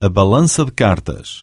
A balança de cartas.